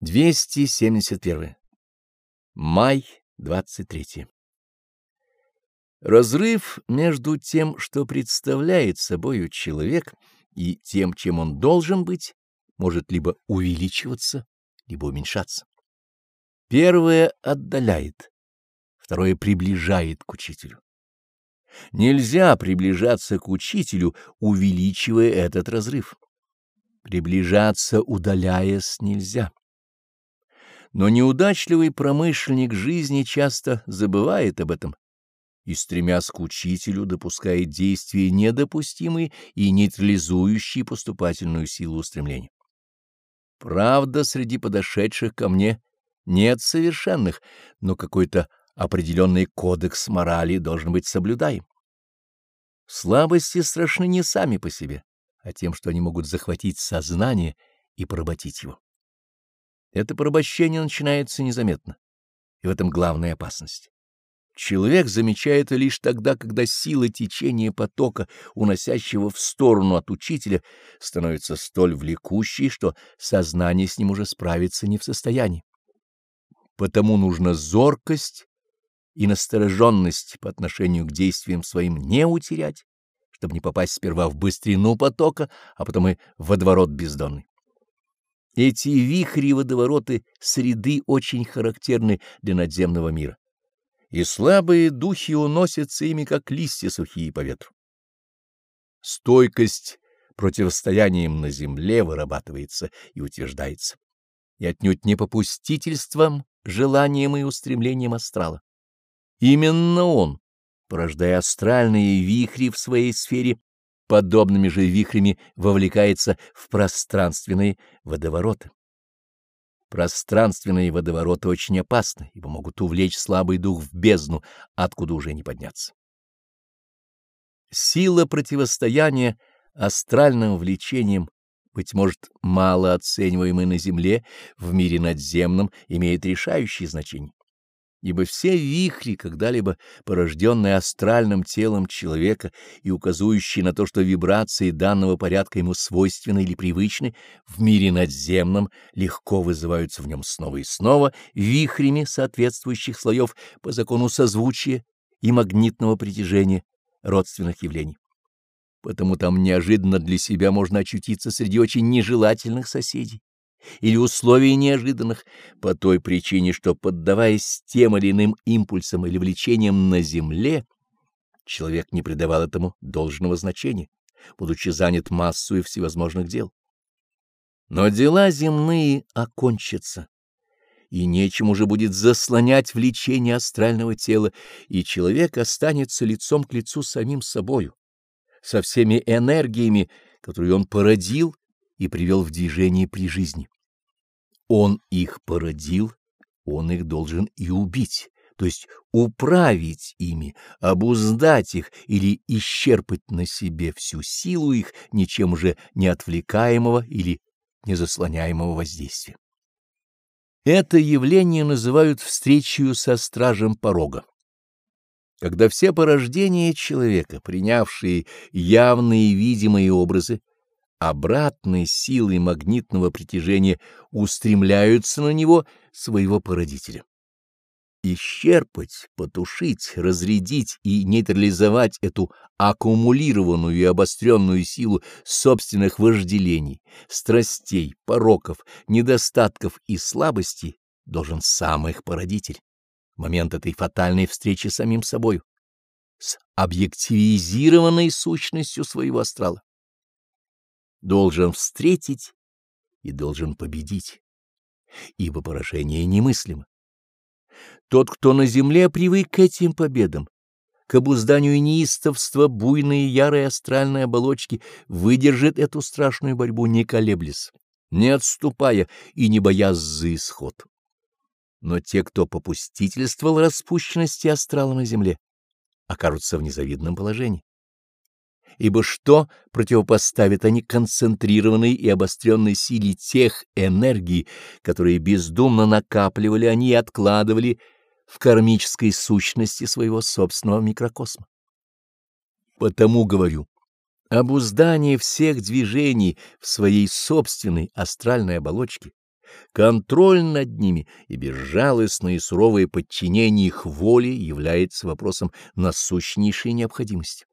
271. Май 23. Разрыв между тем, что представляет собою человек, и тем, чем он должен быть, может либо увеличиваться, либо уменьшаться. Первое отдаляет, второе приближает к учителю. Нельзя приближаться к учителю, увеличивая этот разрыв. Приближаться, удаляясь, нельзя. Но неудачливый промышленник жизни часто забывает об этом и, стремясь к учителю, допускает действия недопустимые и нейтрализующие поступательную силу устремления. Правда, среди подошедших ко мне нет совершенных, но какой-то определенный кодекс морали должен быть соблюдаем. Слабости страшны не сами по себе, а тем, что они могут захватить сознание и поработить его. Это порабощение начинается незаметно, и в этом главная опасность. Человек замечает лишь тогда, когда сила течения потока, уносящего в сторону от учителя, становится столь влекущей, что сознание с ним уже справиться не в состоянии. Потому нужно зоркость и настороженность по отношению к действиям своим не утерять, чтобы не попасть сперва в быстрину потока, а потом и в водоворот бездонный. Эти вихри и водовороты среды очень характерны для надземного мира, и слабые духи уносятся ими, как листья сухие по ветру. Стойкость противостоянием на земле вырабатывается и утверждается, и отнюдь не попустительством, желанием и устремлением астрала. Именно он, порождая астральные вихри в своей сфере, подобными же вихрями вовлекается в пространственные водовороты. Пространственные водовороты очень опасны, ибо могут увлечь слабый дух в бездну, откуда уже не подняться. Сила противостояния астральным влечениям, быть может, мало оцениваемой на Земле, в мире надземном, имеет решающее значение ибо все вихри, когда-либо порожденные астральным телом человека и указывающие на то, что вибрации данного порядка ему свойственны или привычны, в мире надземном легко вызываются в нем снова и снова вихрями соответствующих слоев по закону созвучия и магнитного притяжения родственных явлений. Потому там неожиданно для себя можно очутиться среди очень нежелательных соседей или условий неожиданных, по той причине, что, поддаваясь тем или иным импульсам или влечениям на земле, человек не придавал этому должного значения, будучи занят массой всевозможных дел. Но дела земные окончатся, и нечем уже будет заслонять влечение астрального тела, и человек останется лицом к лицу самим собою, со всеми энергиями, которые он породил и привел в движение при жизни. Он их породил, он их должен и убить, то есть управить ими, обуздать их или исчерпать на себе всю силу их ничем уже не отвлекаемого или не заслоняемого воздействия. Это явление называют встречью со стражем порога. Когда все порождения человека, принявшие явные и видимые образы, обратной силой магнитного притяжения устремляются на него своего породителя. Исчерпать, потушить, разрядить и нейтрализовать эту аккумулированную и обостренную силу собственных вожделений, страстей, пороков, недостатков и слабостей должен сам их породитель. Момент этой фатальной встречи с самим собою, с объективизированной сущностью своего астрала должен встретить и должен победить, ибо поражение немыслимо. Тот, кто на земле привык к этим победам, к обузданию неистовства буйной и ярой астральной оболочки, выдержит эту страшную борьбу, не колеблясь, не отступая и не боясь за исход. Но те, кто попустительствовал распущенности астрала на земле, окажутся в незавидном положении ибо что противопоставят они концентрированной и обостренной силе тех энергий, которые бездумно накапливали они и откладывали в кармической сущности своего собственного микрокосма? Потому говорю, обуздание всех движений в своей собственной астральной оболочке, контроль над ними и безжалостное и суровое подчинение их воле является вопросом насущнейшей необходимости.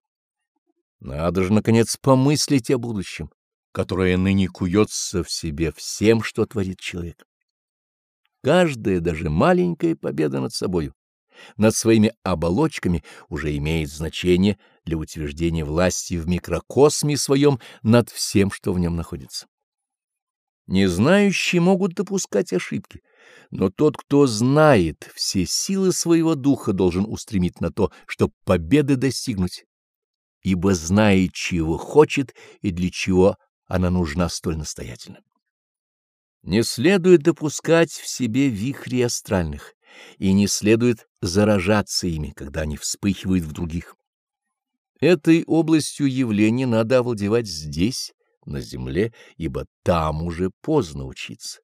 Надо же, наконец, помыслить о будущем, которое ныне куется в себе всем, что творит человек. Каждая, даже маленькая победа над собою, над своими оболочками уже имеет значение для утверждения власти в микрокосме своем над всем, что в нем находится. Незнающие могут допускать ошибки, но тот, кто знает, все силы своего духа должен устремить на то, чтобы победы достигнуть, ибо знает, чего хочет и для чего она нужна столь настоятельно. Не следует допускать в себе вихри астральных, и не следует заражаться ими, когда они вспыхивают в других. Этой областью явления надо овладевать здесь, на земле, ибо там уже поздно учиться.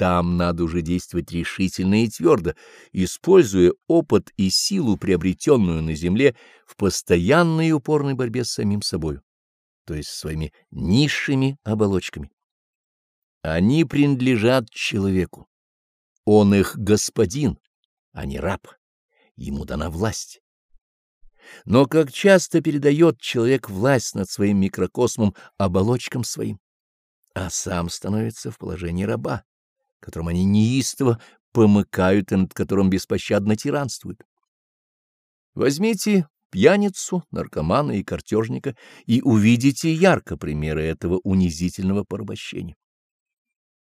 Там надо уже действовать решительно и твердо, используя опыт и силу, приобретенную на земле, в постоянной и упорной борьбе с самим собой, то есть своими низшими оболочками. Они принадлежат человеку. Он их господин, а не раб. Ему дана власть. Но как часто передает человек власть над своим микрокосмом оболочкам своим, а сам становится в положении раба, которым они неистово помыкают и над которым беспощадно тиранствуют. Возьмите пьяницу, наркомана и картежника и увидите ярко примеры этого унизительного порабощения.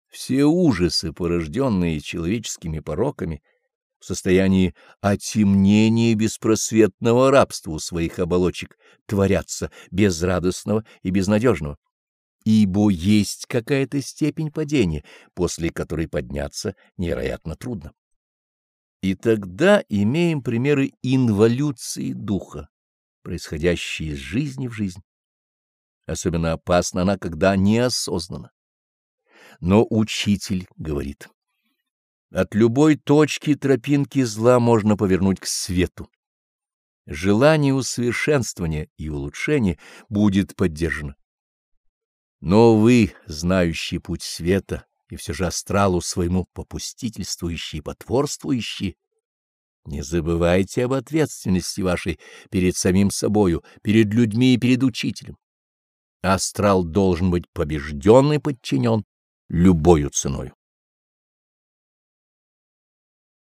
Все ужасы, порожденные человеческими пороками, в состоянии отемнения беспросветного рабства у своих оболочек творятся безрадостного и безнадежного. Ибо есть какая-то степень падения, после которой подняться невероятно трудно. И тогда имеем примеры инволюции духа, происходящие из жизни в жизнь. Особенно опасна она, когда неосознанно. Но учитель говорит, от любой точки тропинки зла можно повернуть к свету. Желание усовершенствования и улучшения будет поддержано. Но вы, знающий путь света и все же астралу своему попустительствующие и потворствующие, не забывайте об ответственности вашей перед самим собою, перед людьми и перед учителем. Астрал должен быть побежден и подчинен любою ценою.